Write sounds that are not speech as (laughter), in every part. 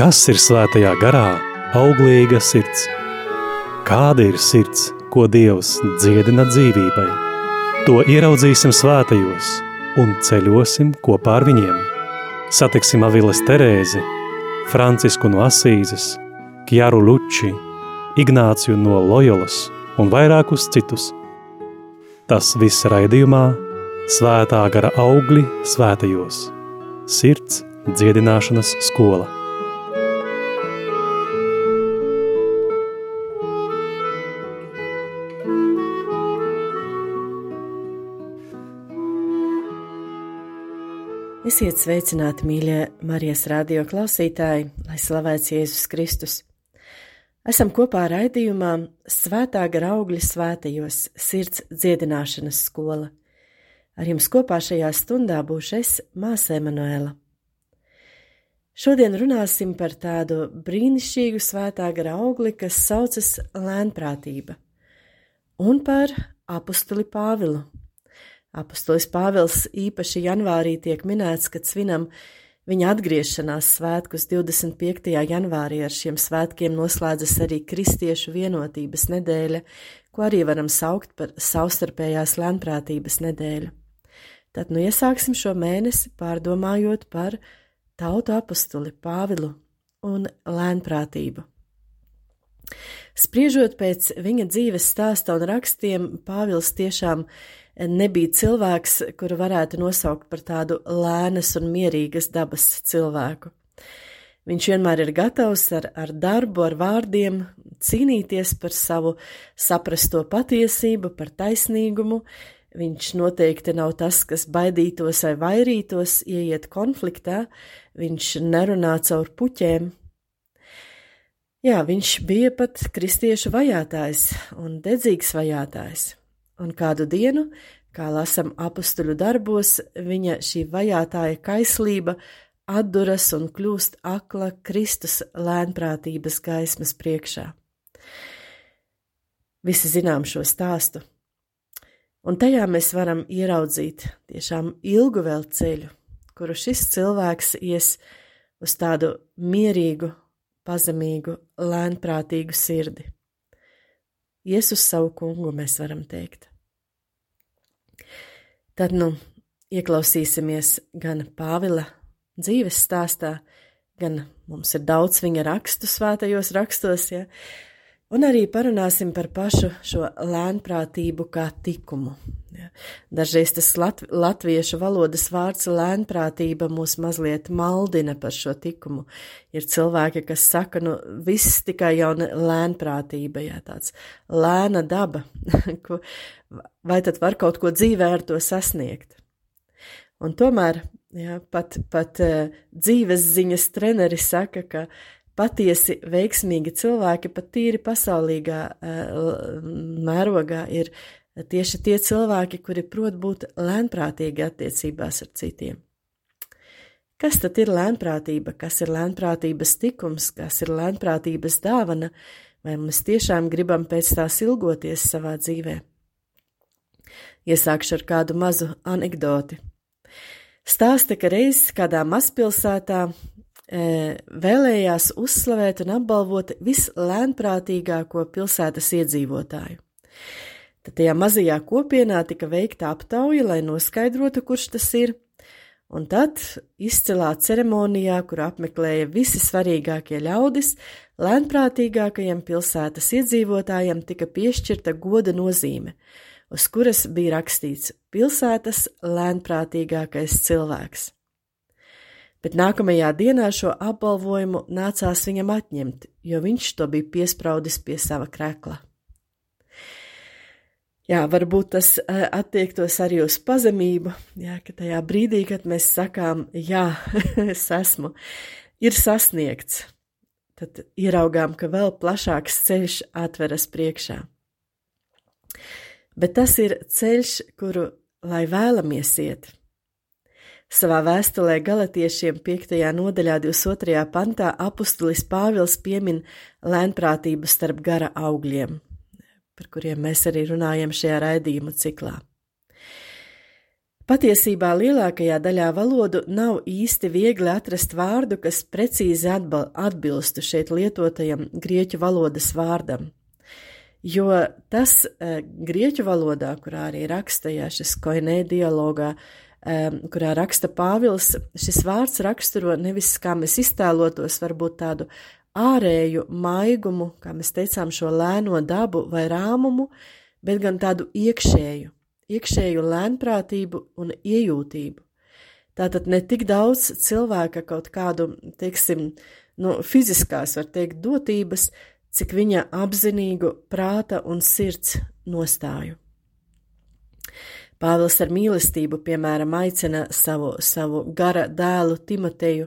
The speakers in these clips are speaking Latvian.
Kas ir svētajā garā? Auglīga sirds. Kāda ir sirds, ko Dievs dziedina dzīvībai? To ieraudzīsim svētajos un ceļosim kopā ar viņiem. Satiksim Aviles Terēzi, Francisku no Asīzes, Kjaru Luči, Ignāciju no Lojolas un vairākus citus. Tas viss raidījumā Svētā gara augļi svētajos. Sirds dziedināšanas skola. Esiet sveicināti, mīļie Marijas radio klausītāji, lai slavēts Jēzus Kristus. Esam kopā raidījumā Svētā gara augļi svētajos sirds dziedināšanas skola. Ar jums kopā šajā stundā būšu es, māsa Emanuela. Šodien runāsim par tādu brīnišķīgu svētā gara augli, kas saucas lēnprātība, un par apustuli Pāvilu. Apostolis Pāvils īpaši janvārī tiek minēts, kad svinam viņa atgriešanās svētkus 25. janvārī ar šiem svētkiem noslēdzas arī Kristiešu vienotības nedēļa, ko arī varam saukt par savstarpējās lēnprātības nedēļu. Tad nu iesāksim šo mēnesi pārdomājot par tautu apostuli Pāvilu un lēnprātību. Spriežot pēc viņa dzīves stāsta un rakstiem, Pāvils tiešām nebija cilvēks, kuru varētu nosaukt par tādu lēnas un mierīgas dabas cilvēku. Viņš vienmēr ir gatavs ar, ar darbu, ar vārdiem cīnīties par savu saprasto patiesību, par taisnīgumu, Viņš noteikti nav tas, kas baidītos vai vairītos, ieiet konfliktā, viņš nerunā caur puķēm. Jā, viņš bija pat kristiešu vajātājs un dedzīgs vajātājs, un kādu dienu, kā lasam apstuļu darbos, viņa šī vajātāja kaislība atduras un kļūst akla Kristus lēnprātības gaismas priekšā. Visi zinām šo stāstu. Un tajā mēs varam ieraudzīt tiešām ilgu vēl ceļu, kuru šis cilvēks ies uz tādu mierīgu, pazemīgu, lēnprātīgu sirdi. Ies uz savu kungu, mēs varam teikt. Tad nu ieklausīsimies gan Pāvila dzīves stāstā, gan mums ir daudz viņa rakstu svētajos rakstos, ja, Un arī parunāsim par pašu šo lēnprātību kā likumu. Ja. Dažreiz tas lat, latviešu valodas vārds lēnprātība mūs mazliet maldina par šo likumu. Ir cilvēki, kas saka, nu viss tikai jau lēnprātība, jā, tāds lēna daba, (laughs) vai tad var kaut ko dzīvē ar to sasniegt. Un tomēr, jā, pat, pat uh, dzīves ziņas treneri saka, ka patiesi veiksmīgi cilvēki, pat tīri pasaulīgā uh, mērogā, ir tieši tie cilvēki, kuri prot būt lēnprātīgi attiecībās ar citiem. Kas tad ir lēnprātība, kas ir lēnprātības tikums, kas ir lēnprātības dāvana, vai mēs tiešām gribam pēc tās ilgoties savā dzīvē? Iesākšu ar kādu mazu anekdoti. Stāsta, ka reiz kādā mazpilsētā vēlējās uzslavēt un apbalvot vislēnprātīgāko pilsētas iedzīvotāju. Tad tajā mazajā kopienā tika veikta aptauja, lai noskaidrotu, kurš tas ir, un tad izcilā ceremonijā, kur apmeklēja visi svarīgākie ļaudis, lēnprātīgākajam pilsētas iedzīvotājam tika piešķirta goda nozīme, uz kuras bija rakstīts pilsētas lēnprātīgākais cilvēks bet nākamajā dienā šo apbalvojumu nācās viņam atņemt, jo viņš to bija piespraudis pie sava krekla. Jā, varbūt tas e, attiektos arī uz pazemību, jā, ka tajā brīdī, kad mēs sakām, jā, (laughs) es esmu, ir sasniegts, tad ieraugām, ka vēl plašāks ceļš atveras priekšā. Bet tas ir ceļš, kuru, lai vēlamies iet, Savā vēstulē galotiešiem 5. nodaļā 22. pantā apustulis Pāvils piemin lēnprātību starp gara augļiem, par kuriem mēs arī runājam šajā raidījuma ciklā. Patiesībā lielākajā daļā valodu nav īsti viegli atrast vārdu, kas precīzi atbilstu šeit lietotajam grieķu valodas vārdam. Jo tas uh, grieķu valodā, kurā arī rakstīja šis koinē dialogā, um, kurā raksta Pāvils, šis vārds raksturo nevis, kā mēs iztēlotos, varbūt tādu ārēju maigumu, kā mēs teicām, šo lēno dabu vai rāmumu, bet gan tādu iekšēju iekšēju lēnprātību un iejūtību. Tātad ne tik daudz cilvēka kaut kādu, teiksim, no fiziskās, var teikt, dotības, cik viņa apzinīgu prāta un sirds nostāju. Pāvils ar mīlestību, piemēram, aicina savu, savu gara dēlu Timoteju,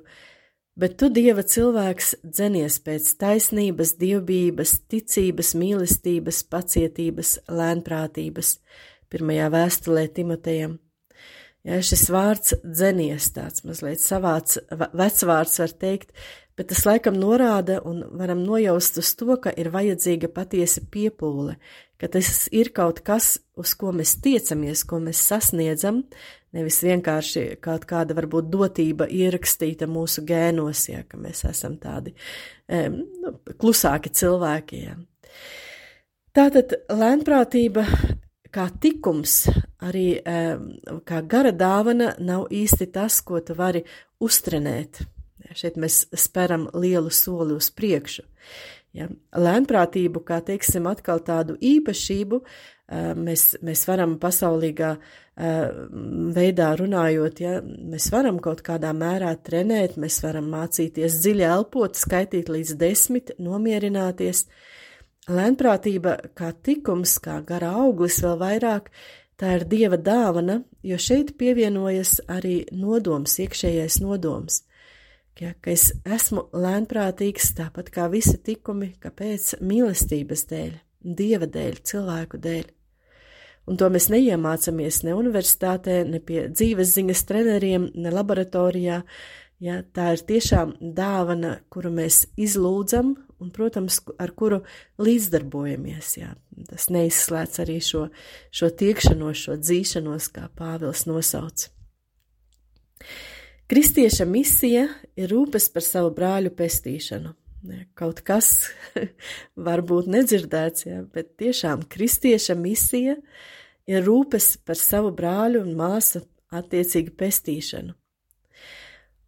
bet tu, Dieva cilvēks, dzenies pēc taisnības, dievbības, ticības, mīlestības, pacietības, lēnprātības, pirmajā vēstulē Timotejam. Ja, šis vārds dzenies tāds mazliet savāds, vecvārds var teikt, bet tas laikam norāda un varam nojaust uz to, ka ir vajadzīga patiesa piepūle, ka tas ir kaut kas, uz ko mēs tiecamies, ko mēs sasniedzam, nevis vienkārši kaut kāda varbūt dotība ierakstīta mūsu gēnos, ja, ka mēs esam tādi um, klusāki cilvēki. Ja. Tātad lēnprātība kā tikums, arī kā gara dāvana nav īsti tas, ko tu vari uztrenēt. Šeit mēs speram lielu soli uz priekšu. Ja, lēnprātību, kā teiksim, atkal tādu īpašību, mēs, mēs varam pasaulīgā veidā runājot, ja mēs varam kaut kādā mērā trenēt, mēs varam mācīties dziļi elpot, skaitīt līdz desmit, nomierināties, Lēnprātība kā tikums, kā gara auglis vēl vairāk, tā ir dieva dāvana, jo šeit pievienojas arī nodoms, iekšējais nodoms. Ja, ka es esmu lēnprātīgs tāpat kā visi tikumi, kāpēc mīlestības dēļ, dieva dēļ, cilvēku dēļ. Un to mēs neiemācāmies ne universitātē, ne pie dzīves ziņas treneriem, ne laboratorijā. Ja, tā ir tiešām dāvana, kuru mēs izlūdzam un, protams, ar kuru līdzdarbojamies. Jā. Tas neizslēdz arī šo, šo tiekšanos, šo dzīšanos, kā Pāvils nosauc. Kristieša misija ir rūpes par savu brāļu pestīšanu. Kaut kas (laughs) varbūt nedzirdēts, jā, bet tiešām kristieša misija ir rūpes par savu brāļu un māsu attiecīgi pestīšanu.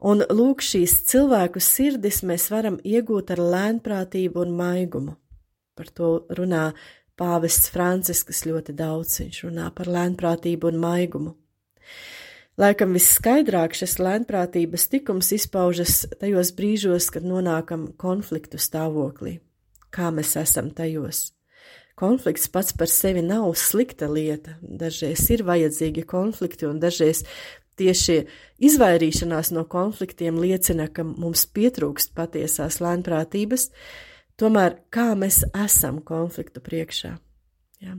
Un lūk, šīs cilvēku sirdis mēs varam iegūt ar lēnprātību un maigumu. Par to runā pāvests Francisks ļoti daudz, viņš runā par lēnprātību un maigumu. Laikam visskaidrāk šis lēnprātības tikums izpaužas tajos brīžos, kad nonākam konfliktu stāvoklī. Kā mēs esam tajos? Konflikts pats par sevi nav slikta lieta. Dažreiz ir vajadzīgi konflikti, un dažreiz Tieši izvairīšanās no konfliktiem liecina, ka mums pietrūkst patiesās lēnprātības, tomēr kā mēs esam konfliktu priekšā. Ja?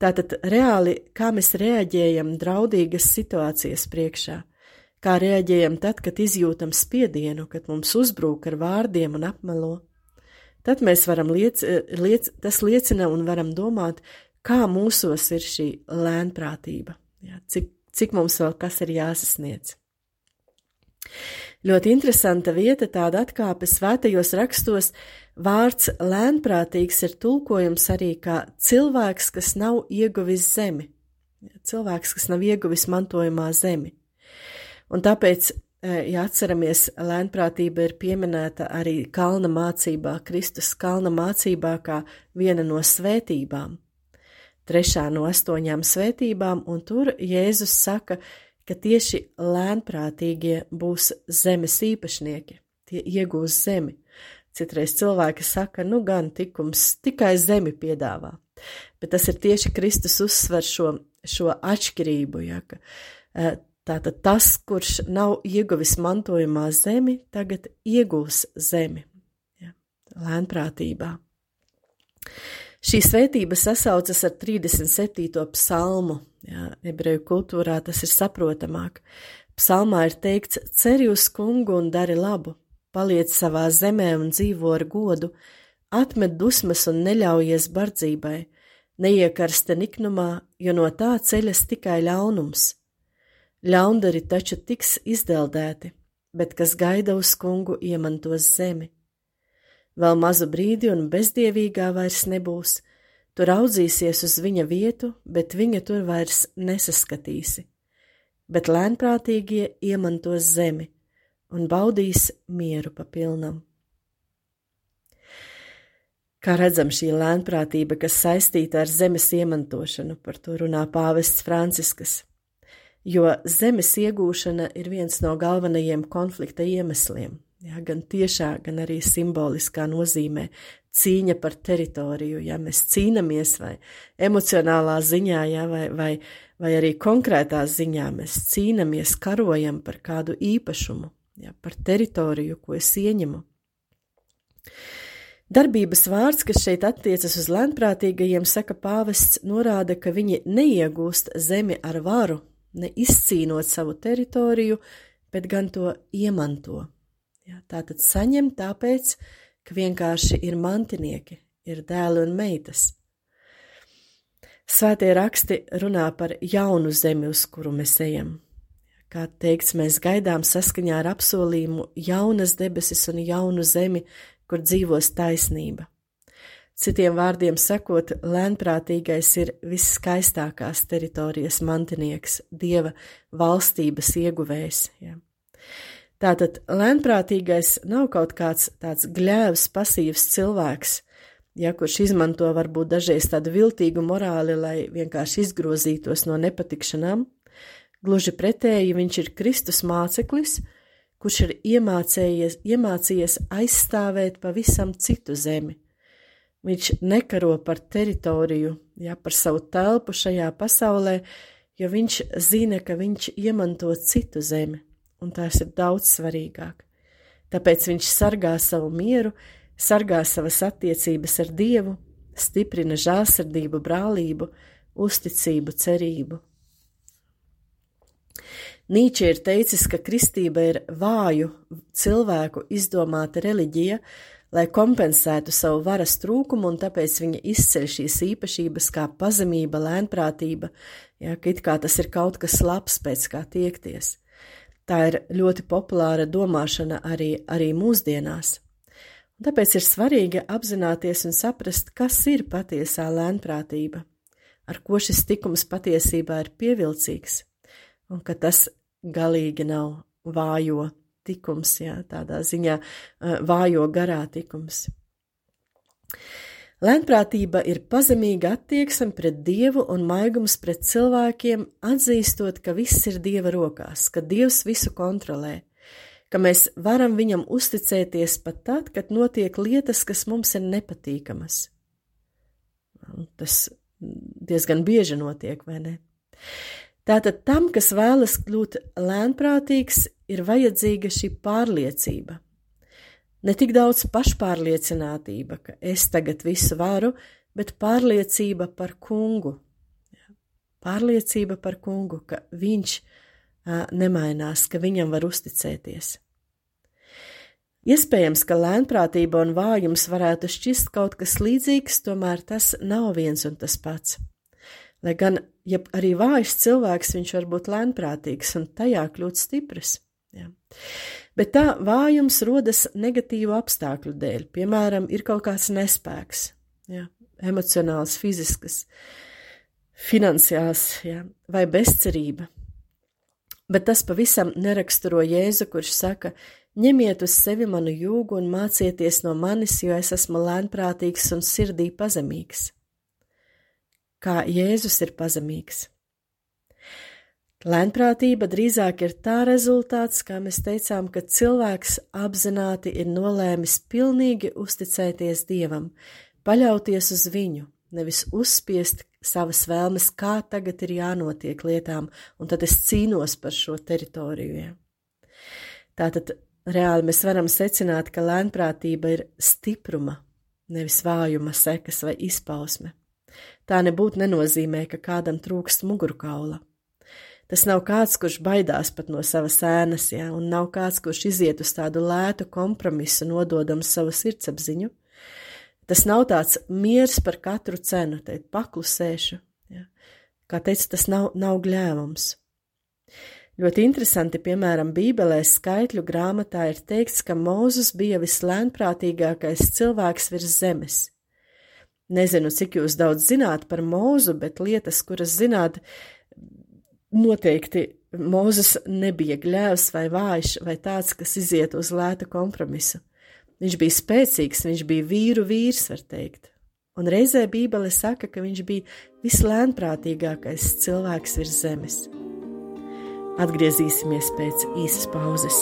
Tātad reāli, kā mēs reaģējam draudīgas situācijas priekšā, kā reaģējam tad, kad izjūtam spiedienu, kad mums uzbrūk ar vārdiem un apmelo. Tad mēs varam liec, liec, tas liecina un varam domāt, kā mūsos ir šī lēnprātība, ja? cik cik mums vēl kas ir jāsasniedz. Ļoti interesanta vieta, tāda atkāpe svētajos rakstos, vārds lēnprātīgs ir tulkojums arī kā cilvēks, kas nav ieguvis zemi, cilvēks, kas nav ieguvis mantojumā zemi. Un tāpēc, e, ja atceramies, lēnprātība ir pieminēta arī kalna mācībā, Kristus kalna mācībā kā viena no svētībām. Trešā no astoņām svētībām, un tur Jēzus saka, ka tieši lēnprātīgie būs zemes īpašnieki, tie iegūs zemi. Citreiz cilvēki saka, nu gan tikums tikai zemi piedāvā, bet tas ir tieši Kristus uzsver šo, šo atšķirību, ja, ka e, tātad tas, kurš nav ieguvis mantojumā zemi, tagad iegūs zemi, ja, lēnprātībā. Šī svētība sasaucas ar 37. psalmu. Jā, ebreju kultūrā tas ir saprotamāk. Psalmā ir teikts: Ceri uz kungu un dari labu, paliec savā zemē un dzīvo ar godu, atmet dusmas un neļaujies bardzībai, neiekarsta niknumā, jo no tā ceļas tikai ļaunums. ļaundari taču tiks izdeldēti, bet kas gaida uz kungu iemantos zemi. Vēl mazu brīdi un bezdievīgā vairs nebūs, tu raudzīsies uz viņa vietu, bet viņa tur vairs nesaskatīsi. Bet lēnprātīgie iemantos zemi un baudīs mieru pa pilnam. Kā redzam, šī lēnprātība, kas saistīta ar zemes iemantošanu, par to runā pāvests Franciskas, jo zemes iegūšana ir viens no galvenajiem konflikta iemesliem, jā, gan tiešā, gan arī simboliskā nozīmē cīņa par teritoriju, ja mēs cīnamies vai emocionālā ziņā, ja, vai, vai, vai arī konkrētā ziņā mēs cīnamies, karojam par kādu īpašumu, ja, par teritoriju, ko es ieņemu. Darbības vārds, kas šeit attiecas uz lēnprātīgajiem, saka pāvests, norāda, ka viņi neiegūst zemi ar varu, ne izcīnot savu teritoriju, bet gan to iemanto. Ja, tātad saņem tāpēc, ka vienkārši ir mantinieki, ir dēli un meitas. Svētie raksti runā par jaunu zemi, uz kuru mēs ejam. Kā teikts, mēs gaidām saskaņā ar apsolījumu jaunas debesis un jaunu zemi, kur dzīvos taisnība. Citiem vārdiem sakot, lēnprātīgais ir viskaistākās teritorijas mantinieks, dieva valstības ieguvējs. Ja. Tātad lēnprātīgais nav kaut kāds tāds gļēvs, pasīvs cilvēks, ja kurš izmanto varbūt dažreiz tādu viltīgu morāli, lai vienkārši izgrozītos no nepatikšanām. Gluži pretēji viņš ir Kristus māceklis, kurš ir iemācījies, iemācījies aizstāvēt pavisam citu zemi. Viņš nekaro par teritoriju, ja par savu telpu šajā pasaulē, jo viņš zina, ka viņš iemanto citu zemi, un tās ir daudz svarīgāk. Tāpēc viņš sargā savu mieru, sargā savas attiecības ar Dievu, stiprina žāsirdību, brālību, uzticību, cerību. Nīče ir teicis, ka kristība ir vāju cilvēku izdomāta reliģija, lai kompensētu savu varas trūkumu, un tāpēc viņa izceļ šīs īpašības kā pazemība, lēnprātība, ja, ka it kā tas ir kaut kas labs, pēc kā tiekties. Tā ir ļoti populāra domāšana arī, arī mūsdienās. Un tāpēc ir svarīgi apzināties un saprast, kas ir patiesā lēnprātība, ar ko šis tikums patiesībā ir pievilcīgs, un ka tas galīgi nav vājo tikums, jā, tādā ziņā vājo garā tikums. Lēnprātība ir pazemīga attieksme pret dievu un maigums pret cilvēkiem, atzīstot, ka viss ir dieva rokās, ka dievs visu kontrolē, ka mēs varam viņam uzticēties pat tad, kad notiek lietas, kas mums ir nepatīkamas. Tas diezgan bieži notiek, vai ne? Tātad tam, kas vēlas kļūt lēnprātīgs, ir vajadzīga šī pārliecība. Ne tik daudz pašpārliecinātība, ka es tagad visu varu, bet pārliecība par kungu. Pārliecība par kungu, ka viņš a, nemainās, ka viņam var uzticēties. Iespējams, ka lēnprātība un vājums varētu šķist kaut kas līdzīgs, tomēr tas nav viens un tas pats. Lai gan ja arī vājš cilvēks, viņš var būt lēnprātīgs un tajā kļūt stiprs. Ja. Bet tā vājums rodas negatīvu apstākļu dēļ. Piemēram, ir kaut kāds nespēks, ja, emocionāls, fizisks, finansiāls ja, vai bezcerība. Bet tas pavisam neraksturo Jēzu, kurš saka: Ņemiet uz sevi manu jūgu un mācieties no manis, jo es esmu lēnprātīgs un sirdī pazemīgs kā Jēzus ir pazemīgs. Lēnprātība drīzāk ir tā rezultāts, kā mēs teicām, ka cilvēks apzināti ir nolēmis pilnīgi uzticēties Dievam, paļauties uz viņu, nevis uzspiest savas vēlmes, kā tagad ir jānotiek lietām, un tad es cīnos par šo teritoriju. Ja. Tātad reāli mēs varam secināt, ka lēnprātība ir stipruma, nevis vājuma sekas vai izpausme. Tā nebūtu nenozīmē, ka kādam trūkst mugurkaula. Tas nav kāds, kurš baidās pat no savas ēnas, ja, un nav kāds, kurš iziet uz tādu lētu kompromisu, nododams savu sirdsapziņu. Tas nav tāds miers par katru cenu, teikt, paklusēšu. Ja. Kā teica, tas nav, nav gļēvums. Ļoti interesanti, piemēram, Bībelē skaitļu grāmatā ir teikts, ka Mūzes bija vislēnprātīgākais cilvēks virs zemes. Nezinu, cik jūs daudz zināt par mūzu, bet lietas, kuras zināt, noteikti Mūzes nebija gļēvs vai vājš vai tāds, kas iziet uz lētu kompromisu. Viņš bija spēcīgs, viņš bija vīru vīrs, var teikt. Un reizē Bībele saka, ka viņš bija vislēnprātīgākais cilvēks virs zemes. Atgriezīsimies pēc īsas pauzes.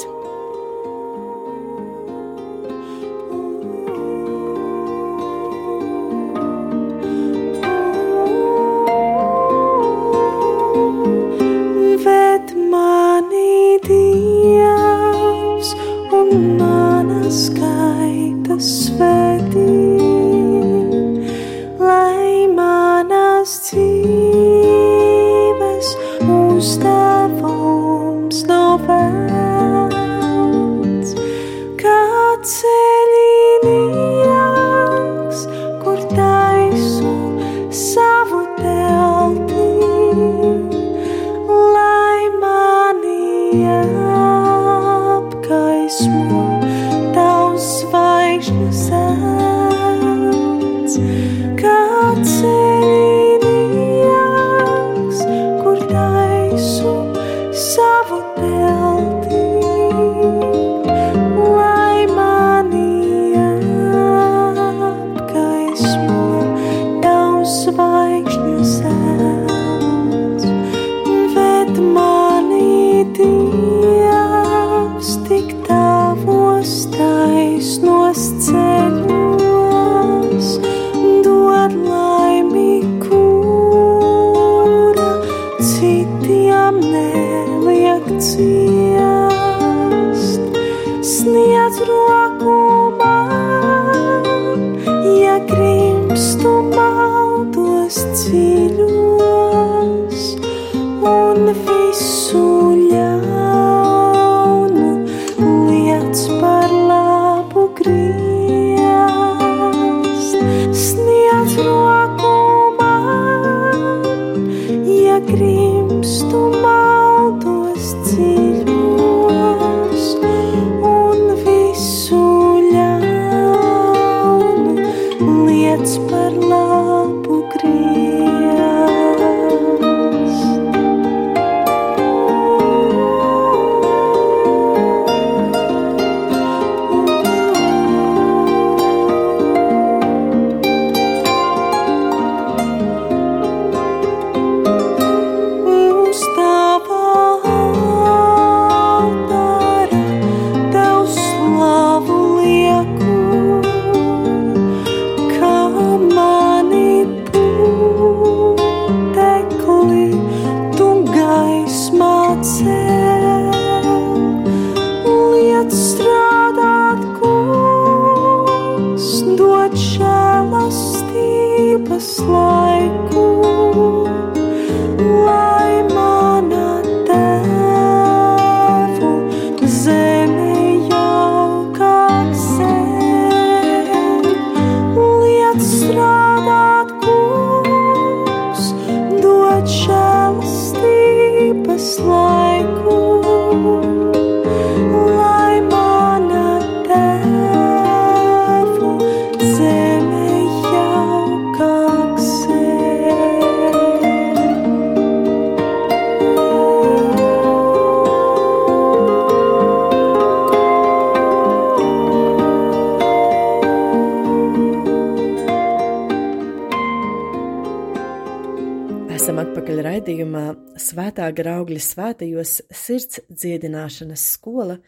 Svētā graugļa svētajos sirds dziedināšanas skola,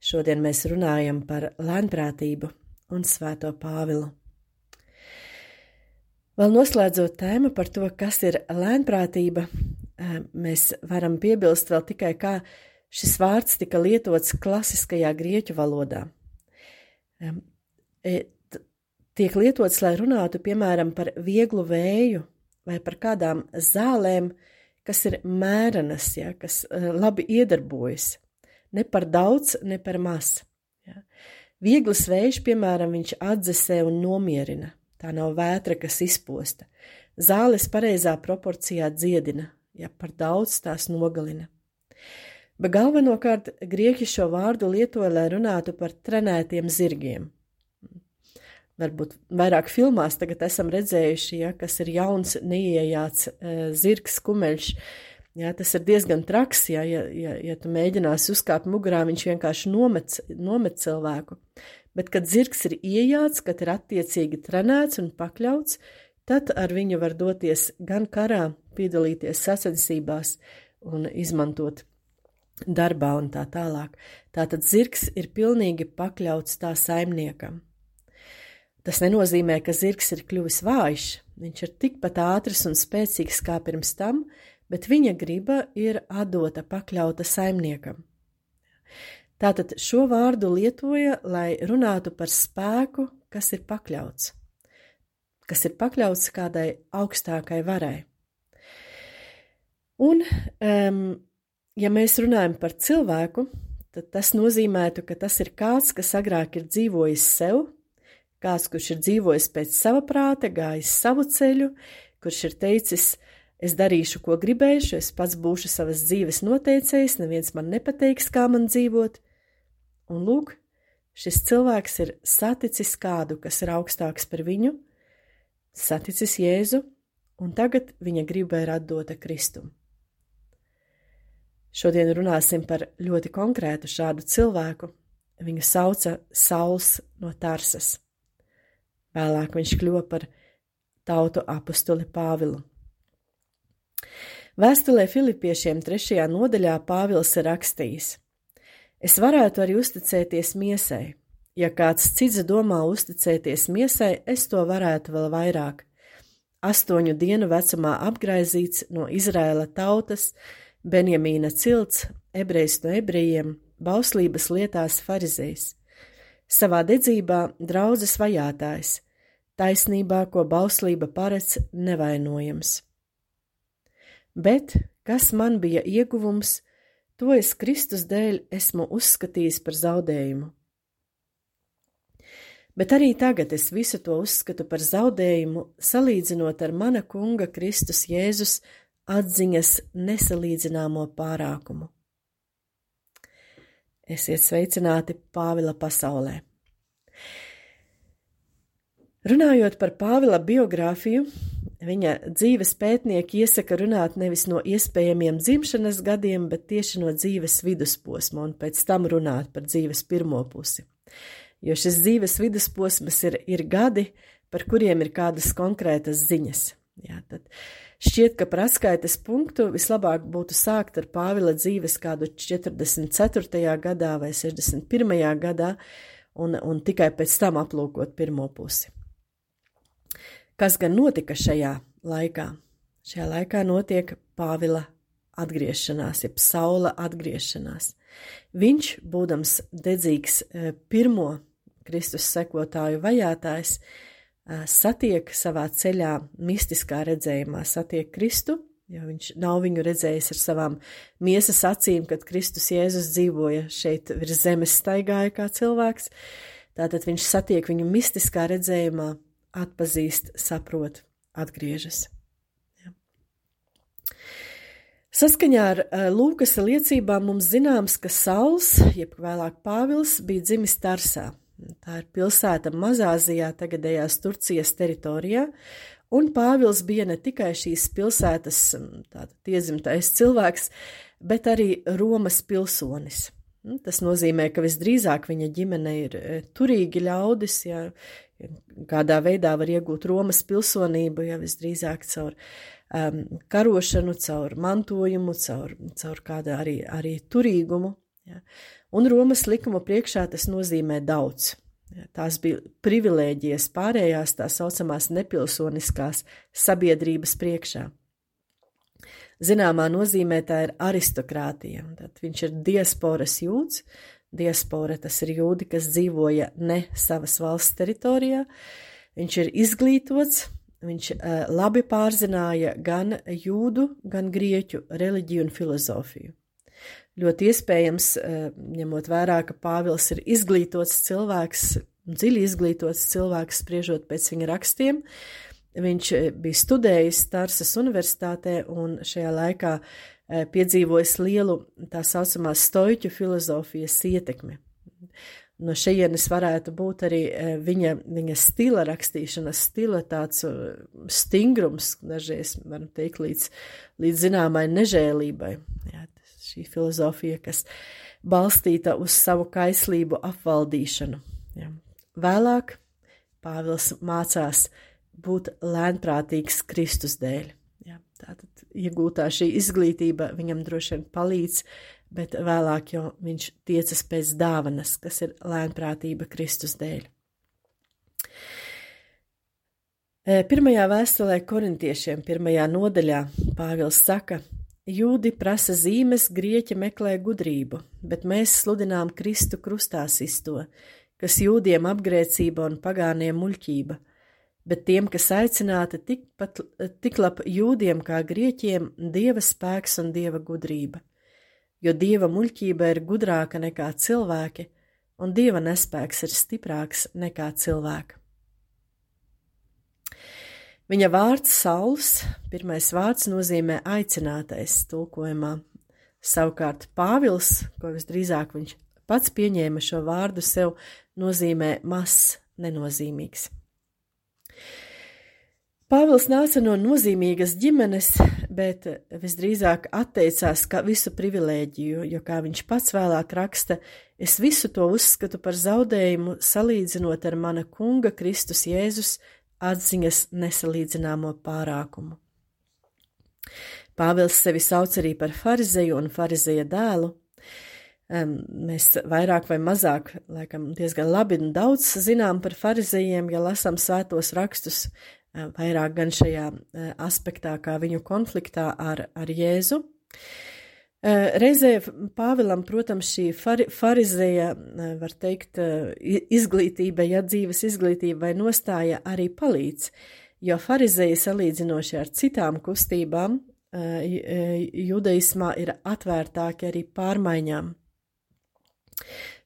šodien mēs runājam par lēnprātību un svēto Pāvilu. Vēl noslēdzot tēmu par to, kas ir lēnprātība, eh, mēs varam piebilst vēl tikai, kā šis vārds tika lietots klasiskajā grieķu valodā. E, tiek lietots, lai runātu piemēram par vieglu vēju vai par kādām zālēm, kas ir mērenas, ja, kas uh, labi iedarbojas. Ne par daudz, ne par maz. Ja. Viegls vējš, piemēram, viņš atdzesē un nomierina. Tā nav vētra, kas izposta. Zāles pareizā proporcijā dziedina, ja par daudz tās nogalina. Bet galvenokārt grieķi šo vārdu lietoja, lai runātu par trenētiem zirgiem. Varbūt vairāk filmās tagad esam redzējuši, ja, kas ir jauns, neieejāts e, zirgs, kumeļš. Ja, tas ir diezgan traks, ja, ja, ja, ja tu mēģināsi uzkāpt mugurā, viņš vienkārši nomet, nomet cilvēku. Bet, kad zirgs ir iejāts, kad ir attiecīgi trenēts un pakļauts, tad ar viņu var doties gan karā, piedalīties sacensībās un izmantot darbā un tā tālāk. Tātad zirgs ir pilnīgi pakļauts tā saimniekam. Tas nenozīmē, ka zirgs ir kļuvis vājš, viņš ir tikpat ātrs un spēcīgs kā pirms tam, bet viņa griba ir atdota pakļauta saimniekam. Tātad šo vārdu lietoja, lai runātu par spēku, kas ir pakļauts, kas ir pakļauts kādai augstākai varai. Un um, ja mēs runājam par cilvēku, tad tas nozīmētu, ka tas ir kāds, kas agrāk ir dzīvojis sev, kāds, kurš ir dzīvojis pēc sava prāta, gājis savu ceļu, kurš ir teicis, es darīšu, ko gribēšu, es pats būšu savas dzīves noteicējs, neviens man nepateiks, kā man dzīvot. Un lūk, šis cilvēks ir saticis kādu, kas ir augstāks par viņu, saticis Jēzu, un tagad viņa griba ir atdota Kristum. Šodien runāsim par ļoti konkrētu šādu cilvēku. Viņu sauca Sauls no Tarsas. Vēlāk viņš kļuva par tautu apustuli Pāvilu. Vēstulē Filipiešiem trešajā nodaļā Pāvils ir rakstījis: Es varētu arī uzticēties miesai. Ja kāds cits domā uzticēties miesai, es to varētu vēl vairāk. Astoņu dienu vecumā apgraizīts no Izraēla tautas, Benjamīna cilts, ebrejs no ebrejiem, bauslības lietās farizējs. Savā dedzībā draudzes vajātājs, taisnībā, ko bauslība paredz, nevainojams. Bet, kas man bija ieguvums, to es Kristus dēļ esmu uzskatījis par zaudējumu. Bet arī tagad es visu to uzskatu par zaudējumu, salīdzinot ar mana kunga Kristus Jēzus atziņas nesalīdzināmo pārākumu. Esiet sveicināti Pāvila pasaulē. Runājot par Pāvila biogrāfiju, viņa dzīves pētnieki iesaka runāt nevis no iespējamiem dzimšanas gadiem, bet tieši no dzīves vidusposma un pēc tam runāt par dzīves pirmo pusi. Jo šis dzīves vidusposms ir, ir gadi, par kuriem ir kādas konkrētas ziņas. Jā, tad, Šķiet, ka par atskaites punktu vislabāk būtu sākt ar Pāvila dzīves kādu 44. gadā vai 61. gadā, un, un tikai pēc tam aplūkot pirmo pusi. Kas gan notika šajā laikā? Šajā laikā notiek Pāvila atgriešanās, jeb saula atgriešanās. Viņš, būdams dedzīgs eh, pirmo Kristus sekotāju vajātājs, satiek savā ceļā, mistiskā redzējumā, satiek Kristu, jo viņš nav viņu redzējis ar savām miesas acīm, kad Kristus Jēzus dzīvoja šeit virs zemes staigāja kā cilvēks. Tātad viņš satiek viņu mistiskā redzējumā, atpazīst, saprot, atgriežas. Ja. Saskaņā ar Lūkas liecībām mums zināms, ka Sauls, jeb vēlāk Pāvils, bija dzimis Tarsā, Tā ir pilsēta Mazāzijā, tagadējās Turcijas teritorijā, un Pāvils bija ne tikai šīs pilsētas iedzimtais cilvēks, bet arī Romas pilsonis. Tas nozīmē, ka visdrīzāk viņa ģimene ir e, turīgi ļaudis, ja kādā veidā var iegūt Romas pilsonību, ja visdrīzāk caur um, karošanu, caur mantojumu, caur, caur kādu arī, arī turīgumu. Ja un Romas likuma priekšā tas nozīmē daudz. Tās bija privilēģijas pārējās tā saucamās nepilsoniskās sabiedrības priekšā. Zināmā nozīmē tā ir aristokrātija. Tad viņš ir diasporas jūds. Diaspora tas ir jūdi, kas dzīvoja ne savas valsts teritorijā. Viņš ir izglītots, viņš uh, labi pārzināja gan jūdu, gan grieķu reliģiju un filozofiju. Ļoti iespējams, eh, ņemot vērā, ka Pāvils ir izglītots cilvēks, dziļi izglītots cilvēks, spriežot pēc viņa rakstiem. Viņš eh, bija studējis Tarsas universitātē un šajā laikā piedzīvojis lielu tā saucamā stoiķu filozofijas ietekmi. No šejienes varētu būt arī viņa, viņa stila rakstīšanas stila tāds stingrums, dažreiz varam teikt, līdz, līdz zināmai nežēlībai. Jā, šī filozofija, kas balstīta uz savu kaislību apvaldīšanu. Jā. Vēlāk Pāvils mācās būt lēnprātīgs Kristus dēļ. Tātad iegūtā šī izglītība viņam droši vien palīdz, bet vēlāk jau viņš tiecas pēc dāvanas, kas ir lēnprātība Kristus dēļ. E, pirmajā vēstulē korintiešiem, pirmajā nodaļā, Pāvils saka, Jūdi prasa zīmes, grieķi meklē gudrību, bet mēs sludinām Kristu krustā sisto, kas jūdiem apgrēcība un pagāniem muļķība, bet tiem, kas aicināti tikpat tiklap jūdiem kā grieķiem, dieva spēks un dieva gudrība. Jo dieva muļķība ir gudrāka nekā cilvēki, un dieva nespēks ir stiprāks nekā cilvēka. Viņa vārds Sauls, pirmais vārds nozīmē aicinātais tulkojumā. Savukārt Pāvils, ko visdrīzāk viņš pats pieņēma šo vārdu sev, nozīmē mazs, nenozīmīgs. Pāvils nāca no nozīmīgas ģimenes, bet visdrīzāk atteicās visu privilēģiju, jo, kā viņš pats vēlāk raksta, es visu to uzskatu par zaudējumu salīdzinot ar mana kunga Kristus Jēzus atziņas nesalīdzināmo pārākumu. Pāvils sevi sauc arī par farizeju un farizeja dēlu. Um, mēs vairāk vai mazāk, laikam, diezgan labi un daudz zinām par farizejiem, ja lasām svētos rakstus, vairāk gan šajā uh, aspektā, kā viņu konfliktā ar, ar Jēzu. Eh, reizē Pāvilam, protams, šī fari, farizeja, eh, var teikt, eh, izglītība, ja dzīves izglītība vai nostāja arī palīdz, jo farizeja salīdzinoši ar citām kustībām judaismā ir atvērtāki arī pārmaiņām.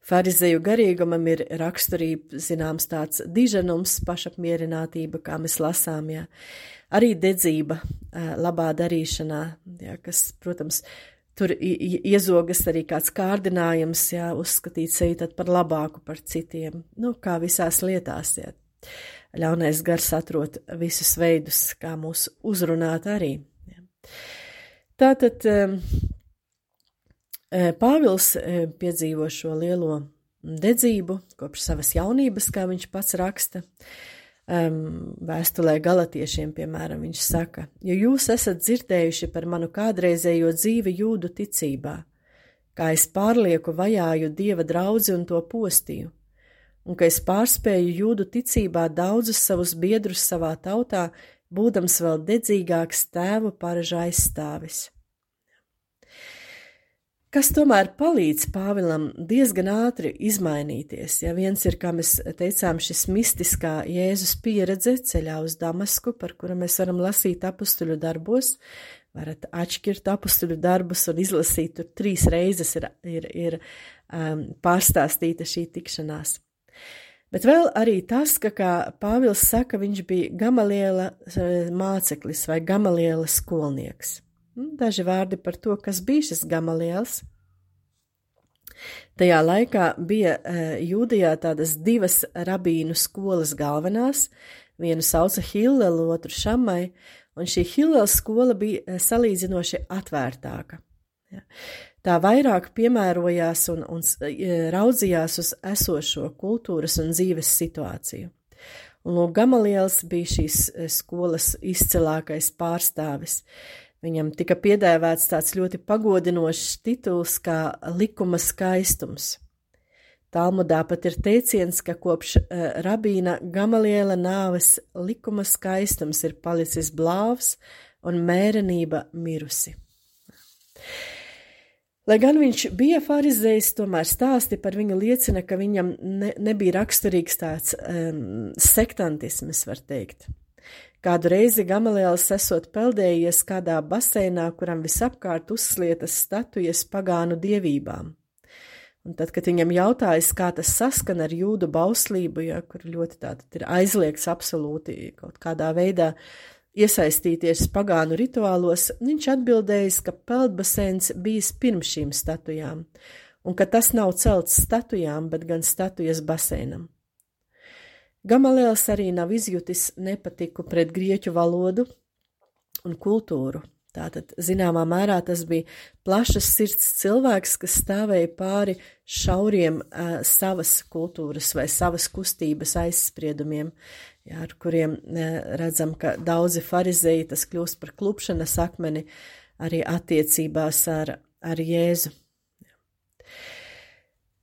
Farizeju garīgumam ir raksturība, zināms, tāds diženums, pašapmierinātība, kā mēs lasām, jā. Arī dedzība labā darīšanā, jā, kas, protams, tur iezogas arī kāds kārdinājums, jā, uzskatīt sevi par labāku par citiem, nu, kā visās lietās, jā. Ļaunais gars atrod visus veidus, kā mūs uzrunāt arī. Jā. Tātad Pāvils piedzīvo šo lielo dedzību kopš savas jaunības, kā viņš pats raksta. Um, vēstulē galatiešiem, piemēram, viņš saka, jo jūs esat dzirdējuši par manu kādreizējo dzīvi jūdu ticībā, kā es pārlieku vajāju dieva draudzi un to postīju, un ka es pārspēju jūdu ticībā daudzus savus biedrus savā tautā, būdams vēl dedzīgāks tēvu paraža aizstāvis kas tomēr palīdz Pāvilam diezgan ātri izmainīties. Ja viens ir, kā mēs teicām, šis mistiskā Jēzus pieredze ceļā uz Damasku, par kuru mēs varam lasīt apustuļu darbos, varat atšķirt apustuļu darbus un izlasīt, tur trīs reizes ir, ir, ir um, pārstāstīta šī tikšanās. Bet vēl arī tas, ka, kā Pāvils saka, viņš bija Gamaliela māceklis vai Gamaliela skolnieks. Nu, daži vārdi par to, kas bija šis Gamaliels. Tajā laikā bija uh, Jūdijā tādas divas rabīnu skolas galvenās, vienu sauca Hillelu, otru Šamai, un šī Hillela skola bija uh, salīdzinoši atvērtāka. Tā vairāk piemērojās un, un uh, raudzījās uz esošo kultūras un dzīves situāciju. Un Lūk, Gamaliels bija šīs skolas izcilākais pārstāvis. Viņam tika piedēvēts tāds ļoti pagodinošs tituls kā likuma skaistums. Talmudā pat ir teiciens, ka kopš uh, rabīna Gamaliela nāves likuma skaistums ir palicis blāvs un mērenība mirusi. Lai gan viņš bija farizējs, tomēr stāsti par viņu liecina, ka viņam ne, nebija raksturīgs tāds um, sektantisms, var teikt. Kādu reizi Gamaliels esot peldējies kādā baseinā, kuram visapkārt uzslietas statujas pagānu dievībām. Un tad, kad viņam jautājas, kā tas saskan ar jūdu bauslību, ja, kur ļoti tātad ir aizliegts absolūti kaut kādā veidā iesaistīties pagānu rituālos, viņš atbildējis, ka peldbaseins bijis pirms šīm statujām, un ka tas nav celts statujām, bet gan statujas baseinam. Gamalēls arī nav izjutis nepatiku pret grieķu valodu un kultūru. Tātad, zināmā mērā, tas bija plašas sirds cilvēks, kas stāvēja pāri šauriem uh, savas kultūras vai savas kustības aizspriedumiem, jā, ar kuriem uh, redzam, ka daudzi farizēji tas kļūst par klupšanas akmeni arī attiecībās ar, ar Jēzu.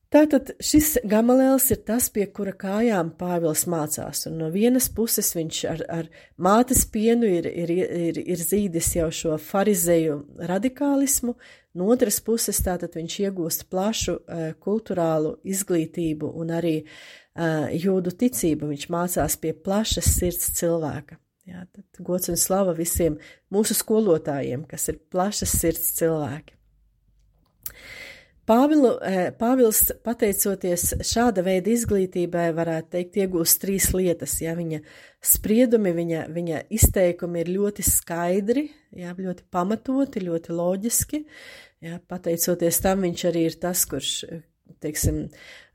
Tātad šis gamalēls ir tas, pie kura kājām Pāvils mācās, un no vienas puses viņš ar, ar mātes pienu ir, ir, ir, ir zīdis jau šo farizeju radikālismu, no otras puses tātad viņš iegūst plašu uh, kulturālu izglītību un arī uh, jūdu ticību, viņš mācās pie plašas sirds cilvēka. Jā, tad gods un slava visiem mūsu skolotājiem, kas ir plašas sirds cilvēki. Pāvilu, eh, Pāvils, pateicoties šāda veida izglītībai, varētu teikt, iegūst trīs lietas. Ja, viņa spriedumi, viņa, viņa izteikumi ir ļoti skaidri, ja, ļoti pamatoti, ļoti loģiski. Ja, pateicoties tam, viņš arī ir tas, kurš, teiksim,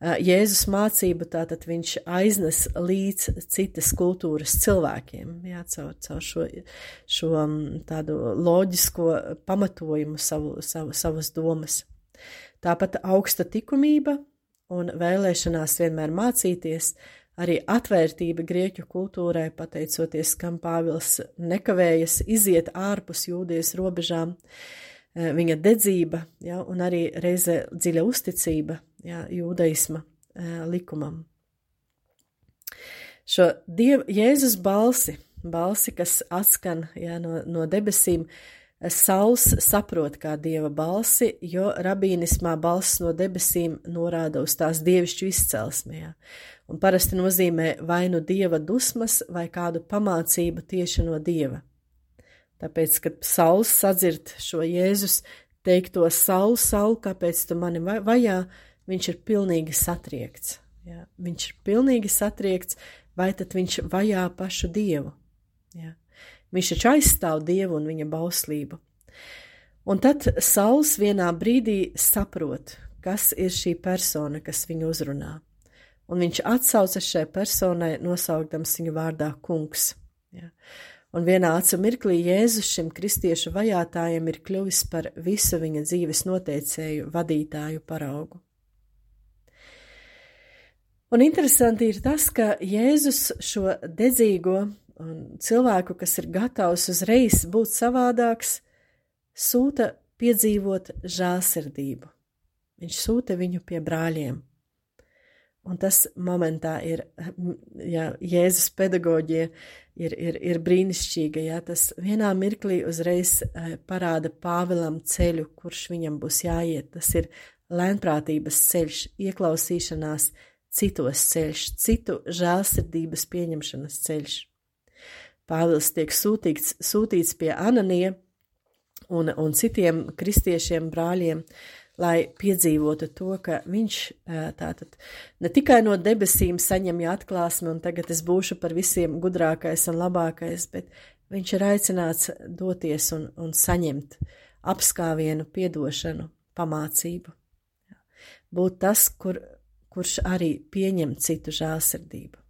eh, Jēzus mācību, tātad viņš aiznes līdz citas kultūras cilvēkiem, jā, caur, caur šo, šo tādu loģisko pamatojumu savu, savu, savas domas. Tāpat augsta likumība un vēlēšanās vienmēr mācīties, arī atvērtība grieķu kultūrai, pateicoties, kam Pāvils nekavējas iziet ārpus jūdijas robežām, eh, viņa dedzība, ja, un arī reizē dziļa uzticība ja, jūdaisma eh, likumam. Šo diev, Jēzus balsi, balsi, kas atskan ja, no, no debesīm, uh, Sauls saprot kā dieva balsi, jo rabīnismā balss no debesīm norāda uz tās dievišķu izcelsmē, un parasti nozīmē vai nu dieva dusmas, vai kādu pamācību tieši no dieva. Tāpēc, kad Sauls sadzird šo Jēzus teikto saulu, saulu, kāpēc tu mani vajā, viņš ir pilnīgi satriekts. Jā. Viņš ir pilnīgi satriekts, vai tad viņš vajā pašu dievu. Viņš taču aizstāv dievu un viņa bauslību. Un tad Sauls vienā brīdī saprot, kas ir šī persona, kas viņu uzrunā. Un viņš atsaucas šai personai, nosaukdams viņu vārdā kungs. Ja. Un vienā acu mirklī Jēzus šim kristiešu vajātājam ir kļuvis par visu viņa dzīves noteicēju, vadītāju paraugu. Un interesanti ir tas, ka Jēzus šo dedzīgo un cilvēku, kas ir gatavs uzreiz būt savādāks, sūta piedzīvot žāsirdību. Viņš sūta viņu pie brāļiem. Un tas momentā ir, ja Jēzus pedagoģija ir, ir, ir brīnišķīga, ja tas vienā mirklī uzreiz eh, parāda Pāvilam ceļu, kurš viņam būs jāiet. Tas ir lēnprātības ceļš, ieklausīšanās citos ceļš, citu žēlsirdības pieņemšanas ceļš. Pāvils tiek sūtīts, sūtīts pie Ananija un, un citiem kristiešiem brāļiem, lai piedzīvotu to, ka viņš tātad ne tikai no debesīm saņem atklāsmi, un tagad es būšu par visiem gudrākais un labākais, bet viņš ir aicināts doties un, un saņemt apskāvienu, piedošanu, pamācību. Būt tas, kur, kurš arī pieņem citu žēlsirdību.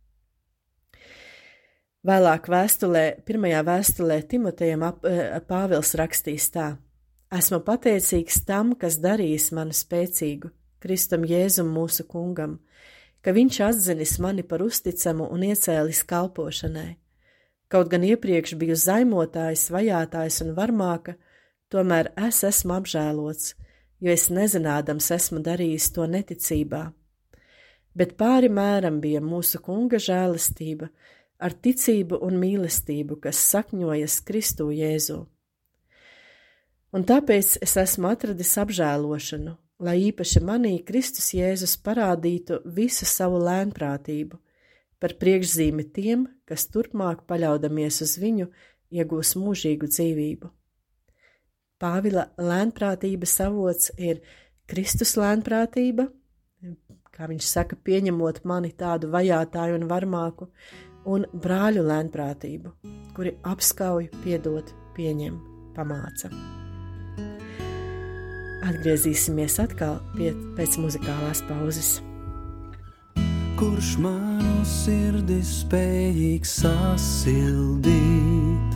Vēlāk vēstulē, pirmajā vēstulē Timotejam ap, eh, Pāvils rakstīs tā: Esmu pateicīgs tam, kas darījis mani spēcīgu, Kristum Jēzum mūsu kungam, ka viņš atzinis mani par uzticamu un iecēlis kalpošanai. Kaut gan iepriekš biju zaimotājs, vajātājs un varmāka, tomēr es esmu apžēlots, jo es nezinādams esmu darījis to neticībā. Bet pāri mēram bija mūsu kunga žēlastība, ar ticību un mīlestību, kas sakņojas Kristu Jēzu. Un tāpēc es esmu atradis apžēlošanu, lai īpaši manī Kristus Jēzus parādītu visu savu lēnprātību, par priekšzīmi tiem, kas turpmāk paļaudamies uz viņu, iegūs mūžīgu dzīvību. Pāvila lēnprātības avots ir Kristus lēnprātība, kā viņš saka, pieņemot mani tādu vajātāju un varmāku, un brāļu lēnprātību, kuri apskauj, piedod, pieņem, pamāca. Atgriezīsimies atkal pie, pēc muzikālās pauzes. Kurš manu sirdi spējīgs sasildīt?